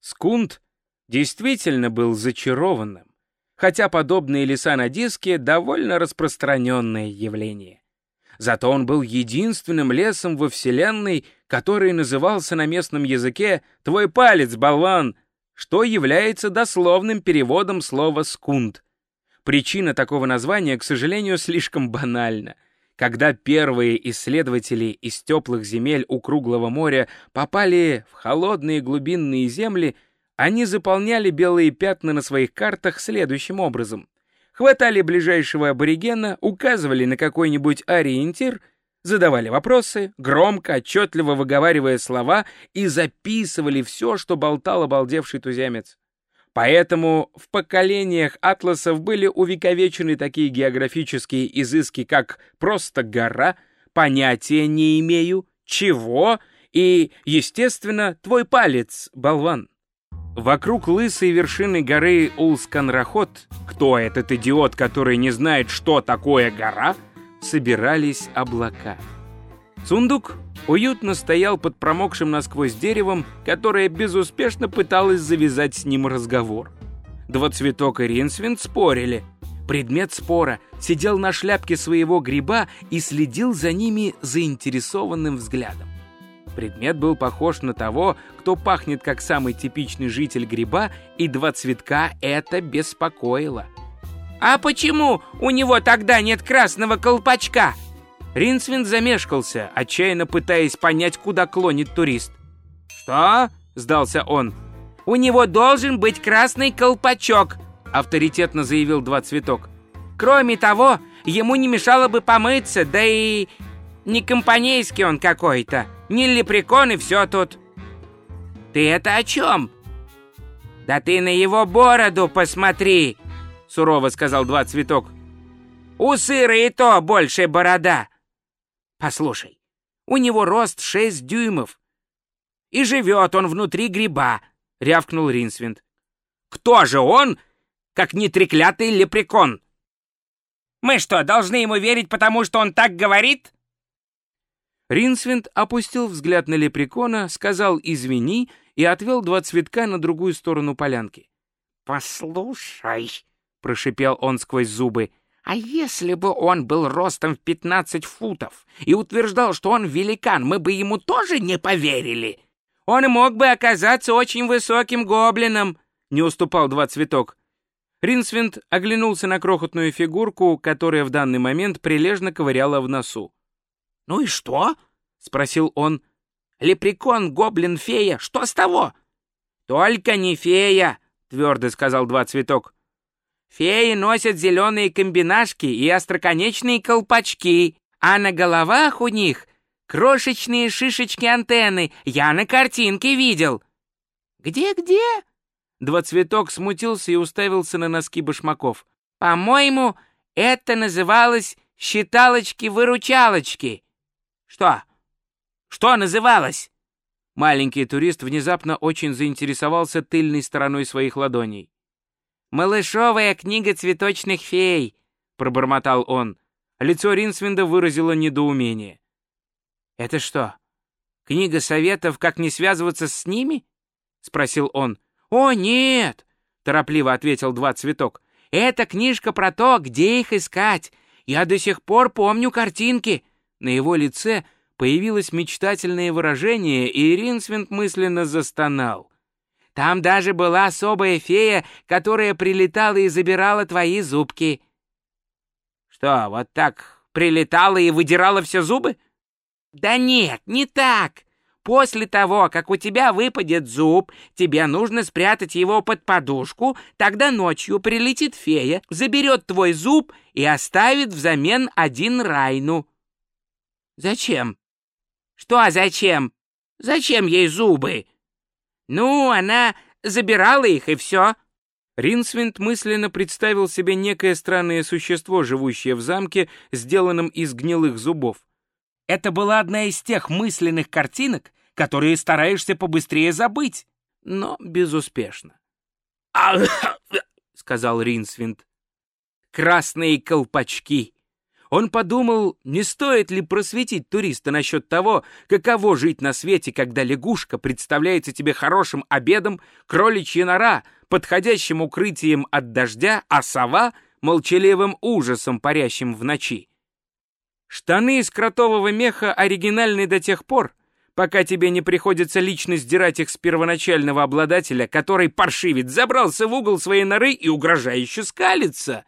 Скунд действительно был зачарованным, хотя подобные леса на диске — довольно распространенное явление. Зато он был единственным лесом во Вселенной, который назывался на местном языке «твой палец, болван», что является дословным переводом слова «скунд». Причина такого названия, к сожалению, слишком банальна. Когда первые исследователи из теплых земель у Круглого моря попали в холодные глубинные земли, они заполняли белые пятна на своих картах следующим образом — хватали ближайшего аборигена, указывали на какой-нибудь ориентир, задавали вопросы, громко, отчетливо выговаривая слова и записывали все, что болтал обалдевший туземец. Поэтому в поколениях атласов были увековечены такие географические изыски, как «просто гора», «понятия не имею», «чего» и, естественно, «твой палец, болван». Вокруг лысой вершины горы Улсканрахот, кто этот идиот, который не знает, что такое гора, собирались облака. Сундук уютно стоял под промокшим насквозь деревом, которое безуспешно пыталось завязать с ним разговор. Двоцветок и Ринсвинд спорили. Предмет спора сидел на шляпке своего гриба и следил за ними заинтересованным взглядом. Предмет был похож на того, кто пахнет как самый типичный житель гриба, и два цветка это беспокоило. «А почему у него тогда нет красного колпачка?» Ринсвин замешкался, отчаянно пытаясь понять, куда клонит турист. «Что?» — сдался он. «У него должен быть красный колпачок», — авторитетно заявил два цветок. «Кроме того, ему не мешало бы помыться, да и не компанейский он какой-то, не лепрекон и все тут». «Ты это о чем?» «Да ты на его бороду посмотри!» — сурово сказал два цветок. «У сыра и то больше борода!» «Послушай, у него рост шесть дюймов, и живет он внутри гриба», — рявкнул Ринсвинд. «Кто же он, как не треклятый лепрекон?» «Мы что, должны ему верить, потому что он так говорит?» Ринсвинд опустил взгляд на лепрекона, сказал «извини» и отвел два цветка на другую сторону полянки. «Послушай», — прошипел он сквозь зубы, «а если бы он был ростом в пятнадцать футов и утверждал, что он великан, мы бы ему тоже не поверили?» «Он мог бы оказаться очень высоким гоблином», — не уступал два цветок. Ринсвинд оглянулся на крохотную фигурку, которая в данный момент прилежно ковыряла в носу. «Ну и что?» — спросил он. «Лепрекон, гоблин, фея, что с того?» «Только не фея», — твердо сказал два цветок. «Феи носят зеленые комбинашки и остроконечные колпачки, а на головах у них крошечные шишечки-антенны. Я на картинке видел». «Где-где?» Два смутился и уставился на носки башмаков. «По-моему, это называлось считалочки-выручалочки». «Что? Что называлось?» Маленький турист внезапно очень заинтересовался тыльной стороной своих ладоней. «Малышовая книга цветочных фей», — пробормотал он. Лицо Ринсвинда выразило недоумение. «Это что, книга советов, как не связываться с ними?» — спросил он. «О, нет!» — торопливо ответил два цветок. «Это книжка про то, где их искать. Я до сих пор помню картинки. На его лице появилось мечтательное выражение, и Ринсвинд мысленно застонал. «Там даже была особая фея, которая прилетала и забирала твои зубки». «Что, вот так прилетала и выдирала все зубы?» «Да нет, не так. После того, как у тебя выпадет зуб, тебе нужно спрятать его под подушку, тогда ночью прилетит фея, заберет твой зуб и оставит взамен один райну. Зачем? Что зачем? Зачем ей зубы? Ну, она забирала их, и все. Ринсвинд мысленно представил себе некое странное существо, живущее в замке, сделанном из гнилых зубов. Это была одна из тех мысленных картинок, которые стараешься побыстрее забыть, но безуспешно. — сказал Ринсвинд. «Красные колпачки. Он подумал, не стоит ли просветить туриста насчет того, каково жить на свете, когда лягушка представляется тебе хорошим обедом, кроличья нора — подходящим укрытием от дождя, а сова — молчаливым ужасом, парящим в ночи. Штаны из кротового меха оригинальны до тех пор, пока тебе не приходится лично сдирать их с первоначального обладателя, который, паршивец, забрался в угол своей норы и угрожающе скалится.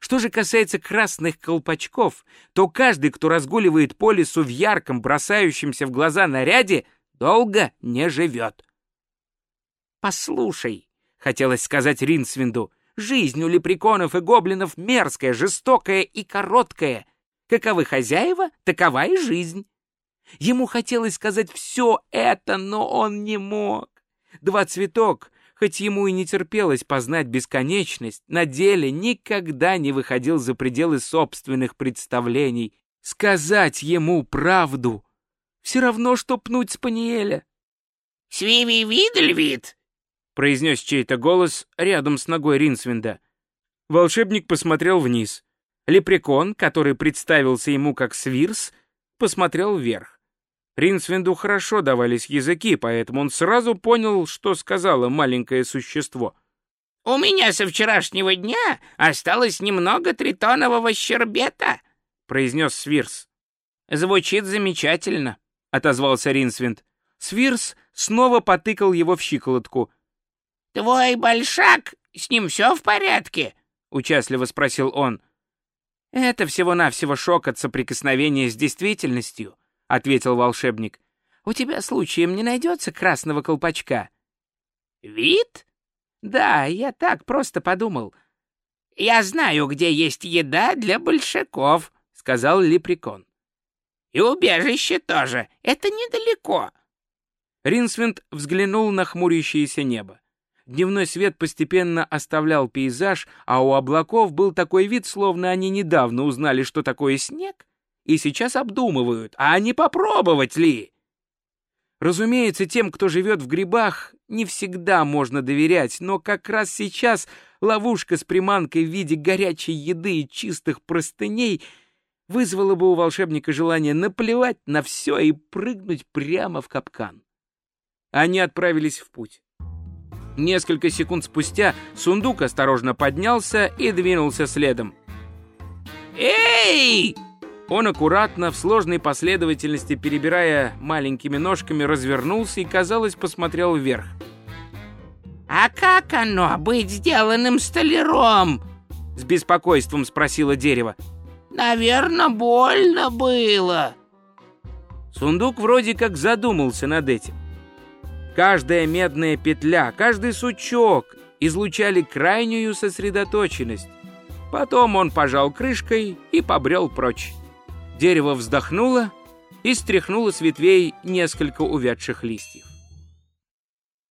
Что же касается красных колпачков, то каждый, кто разгуливает по лесу в ярком, бросающемся в глаза наряде, долго не живет. «Послушай», — хотелось сказать Ринсвинду, «жизнь у лепреконов и гоблинов мерзкая, жестокая и короткая. Каковы хозяева, такова и жизнь». Ему хотелось сказать все это, но он не мог. Два цветок хоть ему и не терпелось познать бесконечность, на деле никогда не выходил за пределы собственных представлений. Сказать ему правду — все равно, что пнуть спаниеля. «Свиви Видельвид!» — произнес чей-то голос рядом с ногой Ринсвинда. Волшебник посмотрел вниз. Лепрекон, который представился ему как Свирс, посмотрел вверх. Ринсвинду хорошо давались языки, поэтому он сразу понял, что сказала маленькое существо. «У меня со вчерашнего дня осталось немного тритонового щербета», — произнес Свирс. «Звучит замечательно», — отозвался Ринсвинд. Свирс снова потыкал его в щиколотку. «Твой большак, с ним все в порядке?» — участливо спросил он. «Это всего-навсего шок от соприкосновения с действительностью», — ответил волшебник. «У тебя случаем не найдется красного колпачка?» «Вид?» «Да, я так просто подумал». «Я знаю, где есть еда для большаков», — сказал Лепрекон. «И убежище тоже. Это недалеко». Ринсвинд взглянул на хмурящееся небо. Дневной свет постепенно оставлял пейзаж, а у облаков был такой вид, словно они недавно узнали, что такое снег, и сейчас обдумывают, а не попробовать ли? Разумеется, тем, кто живет в грибах, не всегда можно доверять, но как раз сейчас ловушка с приманкой в виде горячей еды и чистых простыней вызвала бы у волшебника желание наплевать на все и прыгнуть прямо в капкан. Они отправились в путь. Несколько секунд спустя сундук осторожно поднялся и двинулся следом. «Эй!» Он аккуратно, в сложной последовательности, перебирая маленькими ножками, развернулся и, казалось, посмотрел вверх. «А как оно, быть сделанным столяром?» С беспокойством спросило дерево. «Наверное, больно было». Сундук вроде как задумался над этим. Каждая медная петля, каждый сучок излучали крайнюю сосредоточенность. Потом он пожал крышкой и побрел прочь. Дерево вздохнуло и стряхнуло с ветвей несколько увядших листьев.